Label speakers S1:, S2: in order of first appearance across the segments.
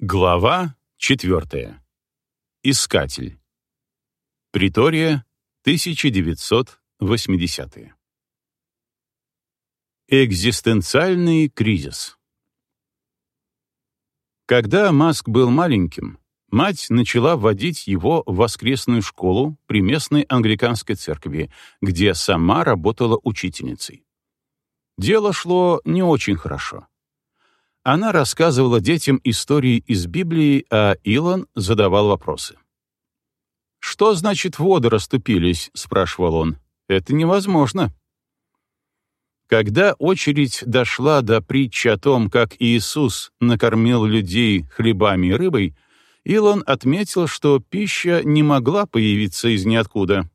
S1: Глава четвертая. Искатель. Притория, 1980-е. Экзистенциальный кризис. Когда Маск был маленьким, мать начала вводить его в воскресную школу при местной англиканской церкви, где сама работала учительницей. Дело шло не очень хорошо. Она рассказывала детям истории из Библии, а Илон задавал вопросы. «Что значит воды расступились?» — спрашивал он. «Это невозможно». Когда очередь дошла до притчи о том, как Иисус накормил людей хлебами и рыбой, Илон отметил, что пища не могла появиться из ниоткуда.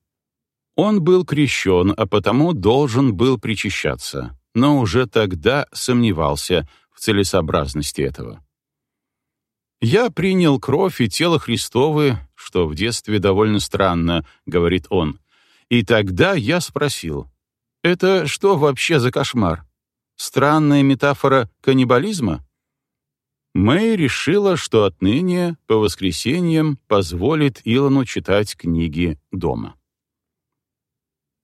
S1: Он был крещен, а потому должен был причащаться, но уже тогда сомневался — в целесообразности этого. «Я принял кровь и тело Христовы, что в детстве довольно странно», — говорит он. «И тогда я спросил, это что вообще за кошмар? Странная метафора каннибализма?» Мэй решила, что отныне по воскресеньям позволит Илону читать книги дома.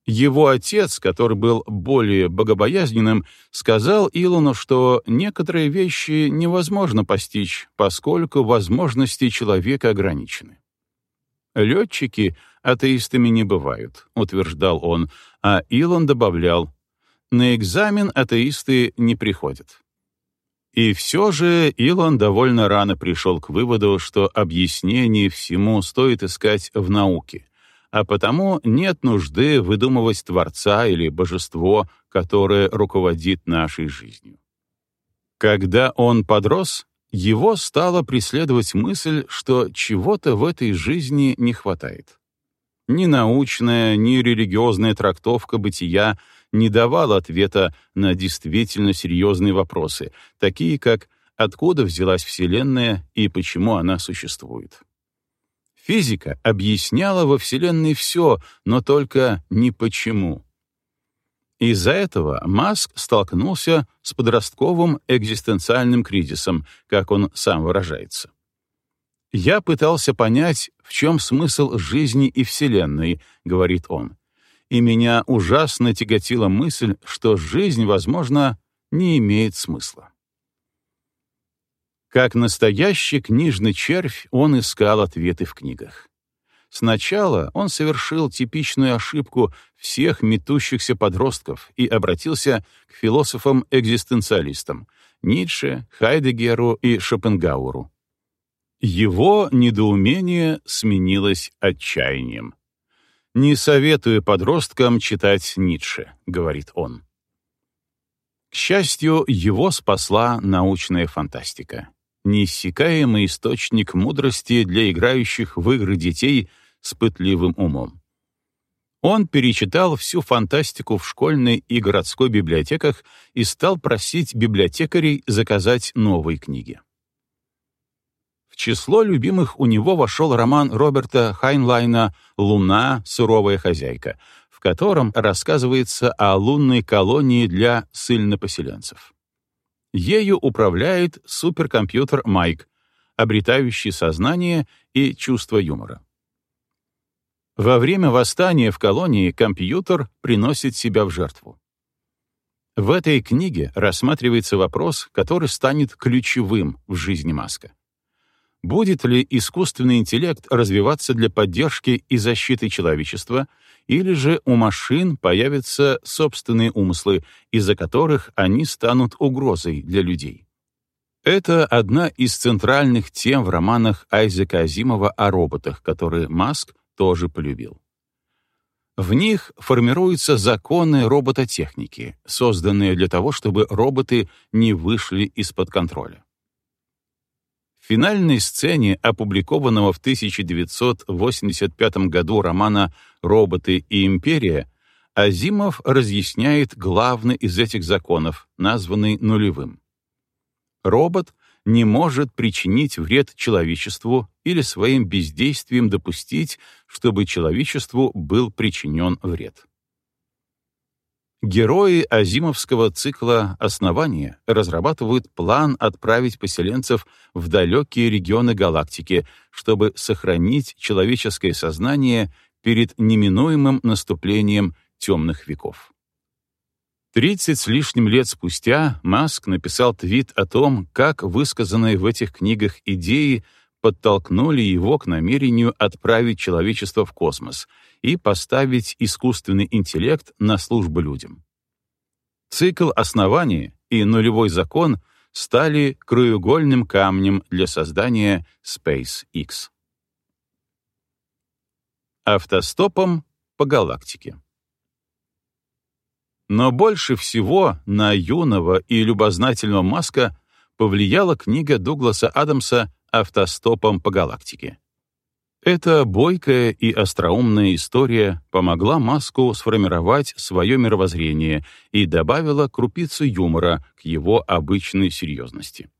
S1: Его отец, который был более богобоязненным, сказал Илону, что некоторые вещи невозможно постичь, поскольку возможности человека ограничены. «Летчики атеистами не бывают», — утверждал он, а Илон добавлял, «на экзамен атеисты не приходят». И все же Илон довольно рано пришел к выводу, что объяснение всему стоит искать в науке, а потому нет нужды выдумывать Творца или Божество, которое руководит нашей жизнью. Когда он подрос, его стала преследовать мысль, что чего-то в этой жизни не хватает. Ни научная, ни религиозная трактовка бытия не давала ответа на действительно серьезные вопросы, такие как откуда взялась Вселенная и почему она существует. Физика объясняла во Вселенной все, но только не почему. Из-за этого Маск столкнулся с подростковым экзистенциальным кризисом, как он сам выражается. «Я пытался понять, в чем смысл жизни и Вселенной», — говорит он, «и меня ужасно тяготила мысль, что жизнь, возможно, не имеет смысла». Как настоящий книжный червь он искал ответы в книгах. Сначала он совершил типичную ошибку всех метущихся подростков и обратился к философам-экзистенциалистам Ницше, Хайдегеру и Шопенгауэру. Его недоумение сменилось отчаянием. «Не советую подросткам читать Ницше», — говорит он. К счастью, его спасла научная фантастика неиссякаемый источник мудрости для играющих в игры детей с пытливым умом. Он перечитал всю фантастику в школьной и городской библиотеках и стал просить библиотекарей заказать новые книги. В число любимых у него вошел роман Роберта Хайнлайна «Луна. Суровая хозяйка», в котором рассказывается о лунной колонии для ссыльнопоселенцев. Ею управляет суперкомпьютер Майк, обретающий сознание и чувство юмора. Во время восстания в колонии компьютер приносит себя в жертву. В этой книге рассматривается вопрос, который станет ключевым в жизни Маска. Будет ли искусственный интеллект развиваться для поддержки и защиты человечества, или же у машин появятся собственные умыслы, из-за которых они станут угрозой для людей? Это одна из центральных тем в романах Айзека Азимова о роботах, которые Маск тоже полюбил. В них формируются законы робототехники, созданные для того, чтобы роботы не вышли из-под контроля финальной сцене опубликованного в 1985 году романа «Роботы и империя» Азимов разъясняет главный из этих законов, названный нулевым. Робот не может причинить вред человечеству или своим бездействием допустить, чтобы человечеству был причинен вред. Герои азимовского цикла «Основания» разрабатывают план отправить поселенцев в далекие регионы галактики, чтобы сохранить человеческое сознание перед неминуемым наступлением темных веков. Тридцать с лишним лет спустя Маск написал твит о том, как высказанные в этих книгах идеи подтолкнули его к намерению отправить человечество в космос и поставить искусственный интеллект на службу людям. Цикл основания и нулевой закон стали краеугольным камнем для создания SpaceX. Автостопом по галактике. Но больше всего на юного и любознательного Маска повлияла книга Дугласа Адамса «Автостопом по галактике». Эта бойкая и остроумная история помогла Маску сформировать свое мировоззрение и добавила крупицу юмора к его обычной серьезности.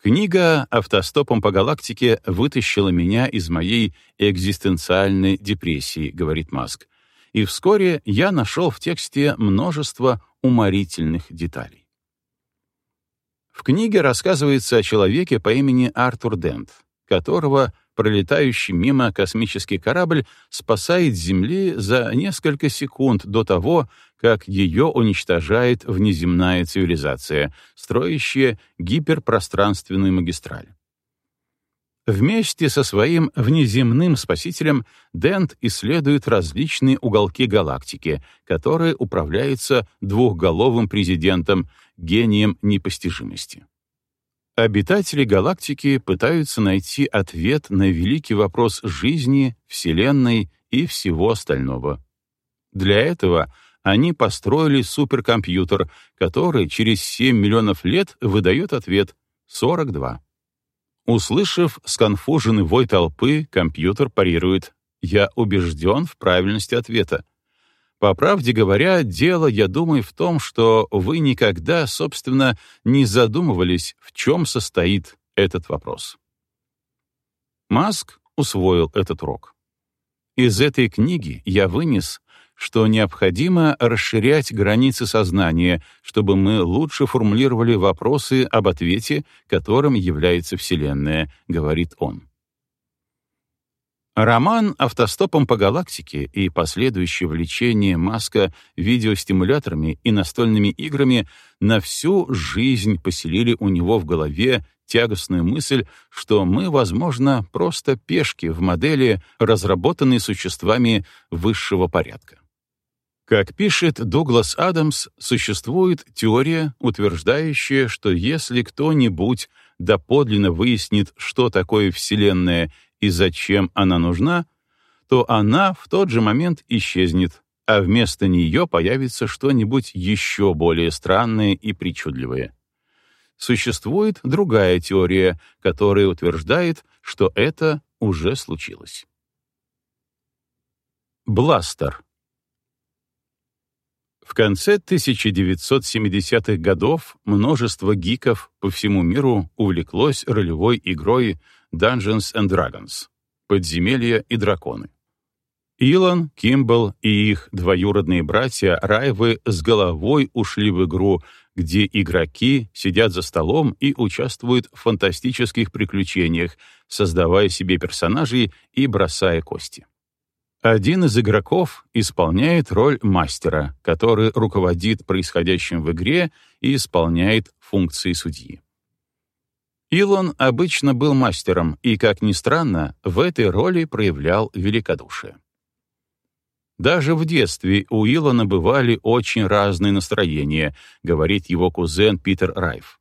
S1: Книга «Автостопом по галактике» вытащила меня из моей экзистенциальной депрессии, говорит Маск, и вскоре я нашел в тексте множество уморительных деталей. В книге рассказывается о человеке по имени Артур Дент, которого пролетающий мимо космический корабль спасает Земли за несколько секунд до того, как ее уничтожает внеземная цивилизация, строящая гиперпространственную магистраль. Вместе со своим внеземным спасителем Дент исследует различные уголки галактики, которые управляются двухголовым президентом, гением непостижимости. Обитатели галактики пытаются найти ответ на великий вопрос жизни, Вселенной и всего остального. Для этого они построили суперкомпьютер, который через 7 миллионов лет выдает ответ — 42. Услышав сконфуженный вой толпы, компьютер парирует «Я убежден в правильности ответа». По правде говоря, дело, я думаю, в том, что вы никогда, собственно, не задумывались, в чем состоит этот вопрос. Маск усвоил этот урок. Из этой книги я вынес, что необходимо расширять границы сознания, чтобы мы лучше формулировали вопросы об ответе, которым является Вселенная, говорит он. Роман «Автостопом по галактике» и последующее влечение Маска видеостимуляторами и настольными играми на всю жизнь поселили у него в голове тягостную мысль, что мы, возможно, просто пешки в модели, разработанной существами высшего порядка. Как пишет Дуглас Адамс, существует теория, утверждающая, что если кто-нибудь доподлинно выяснит, что такое Вселенная и зачем она нужна, то она в тот же момент исчезнет, а вместо нее появится что-нибудь еще более странное и причудливое. Существует другая теория, которая утверждает, что это уже случилось. Бластер в конце 1970-х годов множество гиков по всему миру увлеклось ролевой игрой Dungeons and Dragons — «Подземелья и драконы». Илон, Кимбл и их двоюродные братья Райвы с головой ушли в игру, где игроки сидят за столом и участвуют в фантастических приключениях, создавая себе персонажей и бросая кости. Один из игроков исполняет роль мастера, который руководит происходящим в игре и исполняет функции судьи. Илон обычно был мастером и, как ни странно, в этой роли проявлял великодушие. Даже в детстве у Илона бывали очень разные настроения, говорит его кузен Питер Райф.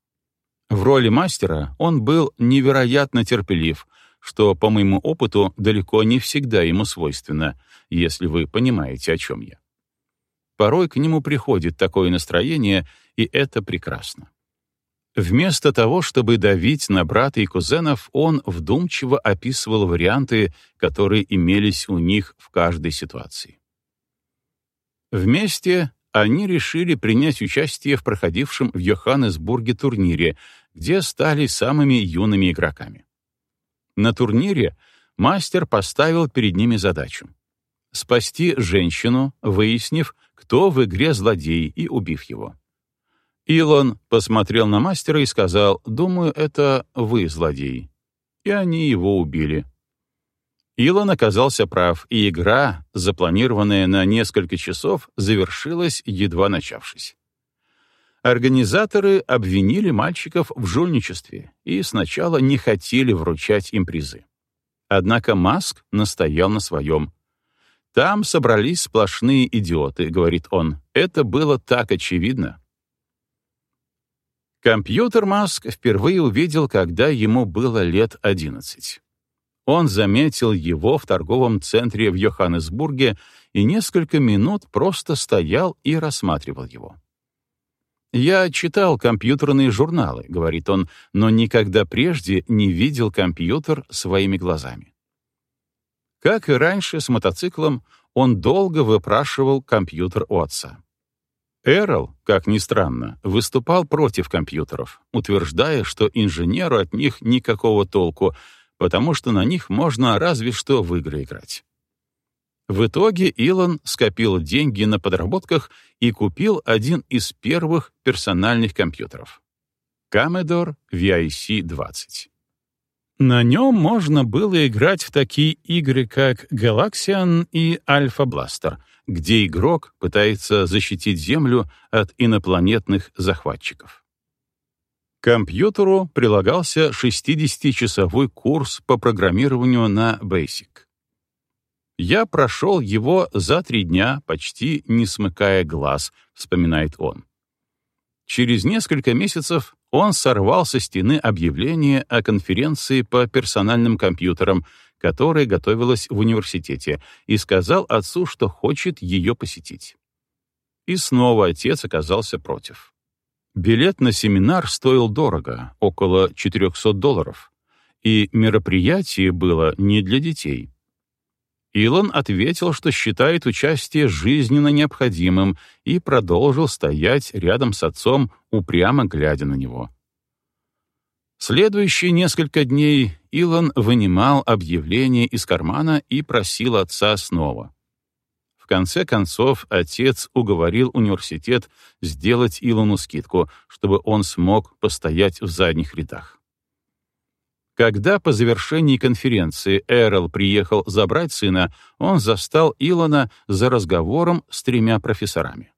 S1: В роли мастера он был невероятно терпелив, что, по моему опыту, далеко не всегда ему свойственно, если вы понимаете, о чем я. Порой к нему приходит такое настроение, и это прекрасно. Вместо того, чтобы давить на брата и кузенов, он вдумчиво описывал варианты, которые имелись у них в каждой ситуации. Вместе они решили принять участие в проходившем в Йоханнесбурге турнире, где стали самыми юными игроками. На турнире мастер поставил перед ними задачу — спасти женщину, выяснив, кто в игре злодей, и убив его. Илон посмотрел на мастера и сказал, «Думаю, это вы злодей». И они его убили. Илон оказался прав, и игра, запланированная на несколько часов, завершилась, едва начавшись. Организаторы обвинили мальчиков в жульничестве и сначала не хотели вручать им призы. Однако Маск настоял на своем. «Там собрались сплошные идиоты», — говорит он. «Это было так очевидно». Компьютер Маск впервые увидел, когда ему было лет 11. Он заметил его в торговом центре в Йоханнесбурге и несколько минут просто стоял и рассматривал его. «Я читал компьютерные журналы», — говорит он, «но никогда прежде не видел компьютер своими глазами». Как и раньше с мотоциклом, он долго выпрашивал компьютер у отца. Эрл, как ни странно, выступал против компьютеров, утверждая, что инженеру от них никакого толку, потому что на них можно разве что в игры играть. В итоге Илон скопил деньги на подработках и купил один из первых персональных компьютеров — Commodore VIC-20. На нем можно было играть в такие игры, как Galaxian и Alpha Blaster — где игрок пытается защитить Землю от инопланетных захватчиков. К компьютеру прилагался 60-часовой курс по программированию на Basic. «Я прошел его за три дня, почти не смыкая глаз», — вспоминает он. Через несколько месяцев он сорвал со стены объявление о конференции по персональным компьютерам, которая готовилась в университете, и сказал отцу, что хочет ее посетить. И снова отец оказался против. Билет на семинар стоил дорого, около 400 долларов, и мероприятие было не для детей. Илон ответил, что считает участие жизненно необходимым, и продолжил стоять рядом с отцом, упрямо глядя на него. Следующие несколько дней Илон вынимал объявление из кармана и просил отца снова. В конце концов, отец уговорил университет сделать Илону скидку, чтобы он смог постоять в задних рядах. Когда по завершении конференции Эрл приехал забрать сына, он застал Илона за разговором с тремя профессорами.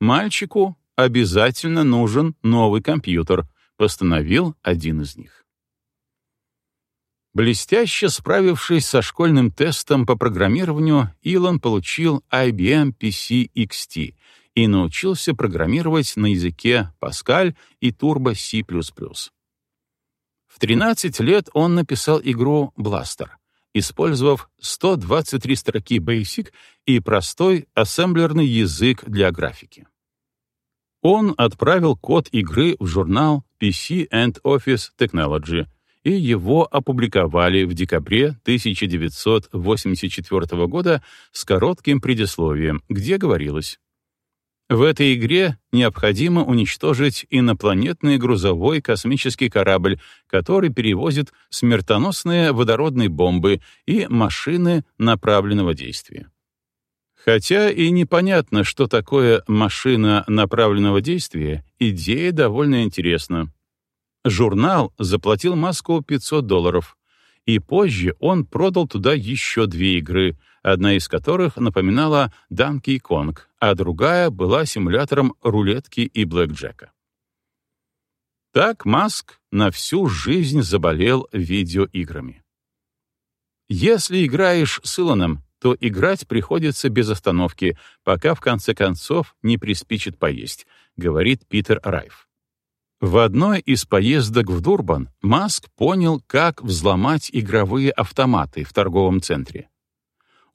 S1: Мальчику обязательно нужен новый компьютер, постановил один из них. Блестяще справившись со школьным тестом по программированию, Илон получил IBM PC XT и научился программировать на языке Pascal и Turbo C++. В 13 лет он написал игру Blaster, использовав 123 строки Basic и простой ассемблерный язык для графики. Он отправил код игры в журнал PC and Office Technology, и его опубликовали в декабре 1984 года с коротким предисловием, где говорилось в этой игре необходимо уничтожить инопланетный грузовой космический корабль, который перевозит смертоносные водородные бомбы и машины направленного действия. Хотя и непонятно, что такое машина направленного действия, идея довольно интересна. Журнал заплатил Маску 500 долларов, и позже он продал туда еще две игры, одна из которых напоминала Donkey Kong, а другая была симулятором рулетки и блэкджека. Так Маск на всю жизнь заболел видеоиграми. Если играешь с Илоном, то играть приходится без остановки, пока в конце концов не приспичит поесть, говорит Питер Райф. В одной из поездок в Дурбан Маск понял, как взломать игровые автоматы в торговом центре.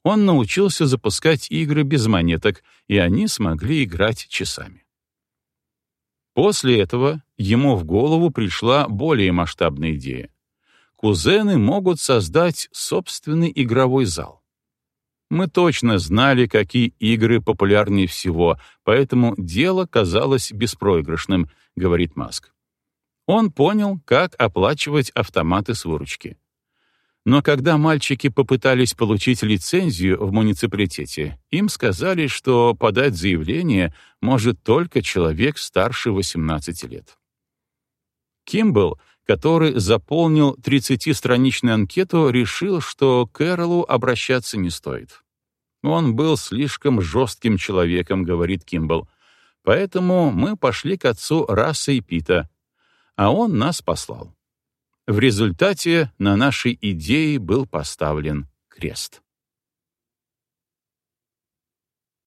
S1: Он научился запускать игры без монеток, и они смогли играть часами. После этого ему в голову пришла более масштабная идея. Кузены могут создать собственный игровой зал. Мы точно знали, какие игры популярнее всего, поэтому дело казалось беспроигрышным, говорит Маск. Он понял, как оплачивать автоматы с выручки. Но когда мальчики попытались получить лицензию в муниципалитете, им сказали, что подать заявление может только человек старше 18 лет. Кимбл, который заполнил 30-страничную анкету, решил, что к Кэролу обращаться не стоит. Он был слишком жестким человеком, говорит Кимбл. Поэтому мы пошли к отцу Расса и Пита, а он нас послал. В результате на нашей идее был поставлен крест.